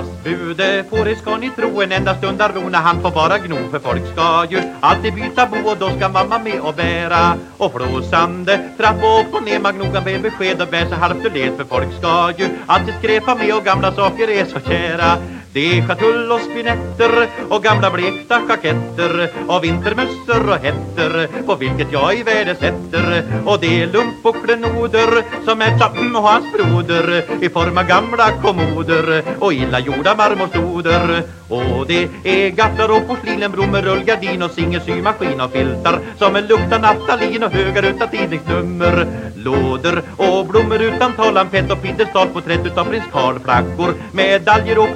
Stadsbude får det ska ni tro en enda stund ro när han får vara gno För folk ska ju alltid byta bo och då ska mamma med och bära. Och flåsande trappa upp och ner magnogan med besked och bär sig halvt ur led För folk ska ju alltid skräpa med och gamla saker är så kära det är schatull och spinetter och gamla blekta jacketter och vintermössor och hetter på vilket jag i värde sätter. Och det är lump och klenoder som är Chappen och hans broder i form av gamla kommoder och illa gjorda marmorstoder. Och det är gattar och porslin, blommor, rullgardin och singelsymaskin och filtar som luktar naftalin och högar utan tidningsnummer. Lådor och blommor utan talan, pett och piedestalporträtt utav prins Karl flackor medaljer och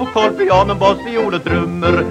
pokal piano, bas, viol och trummor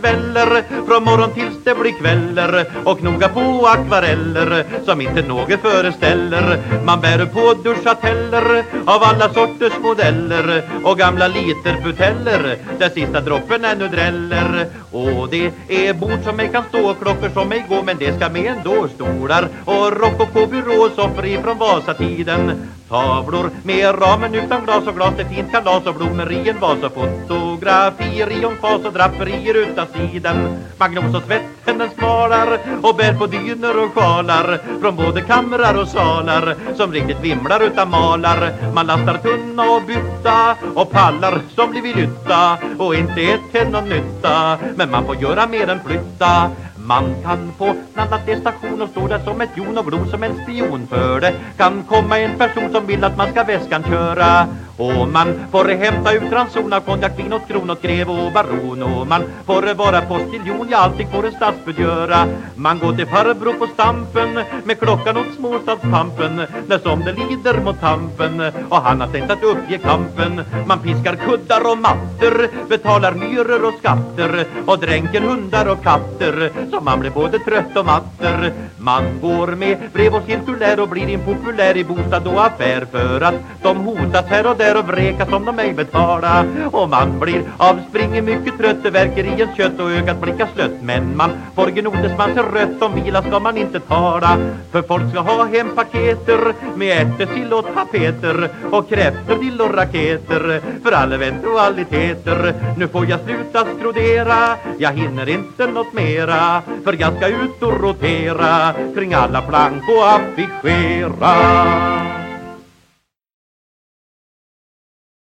sväller från morgon tills det blir kväller. Och knoga på akvareller som inte något föreställer. Man bär på duschateller av alla sorters modeller. Och gamla literbuteller där sista droppen ännu dräller. Och det är bord som ej kan stå och klockor som ej går men det ska med ändå stolar. Och rokokobyrå soffor ifrån Vasatiden. Tavlor med ramen utan glas och glas Det fint kalas och blommor i en vas och fotografier. I omfas och draperier utan sidan Magnus och svetten den smalar och bär på dyner och sjalar. Från både kamrar och salar som riktigt vimlar utan malar. Man lastar tunna och bytta och pallar som blir lytta nytta. Och inte ett till någon nytta Men man får göra mer än flytta man kan få Landat i station och stå där som ett jon och glo som en spion för det. Kan komma en person som vill att man ska väskan köra och man får hämta ut ranson av konjak, vin åt kron åt grev och baron. Och man får vara postiljon, ja allting får en stadsbud göra. Man går till farbror på stampen med klockan åt småstadspampen När som det lider mot tampen. Och han har tänkt att uppge kampen. Man piskar kuddar och mattor, betalar myror och skatter. Och dränker hundar och katter så man blir både trött och matter. Man går med brev och cirkulär och blir impopulär i bostad och affär För att de hotas här och där där och vreka som de ej betala. Och man blir avspringer mycket trött Det verkar i ens kött och ögat blickar slött. Men man får gnodes man ser rött Om vila ska man inte tala. För folk ska ha hem paketer Med ärtesill och tapeter Och kräftor, dill och raketer. För all eventualiteter Nu får jag sluta skrodera. Jag hinner inte något mera För jag ska ut och rotera Kring alla plank och affischera.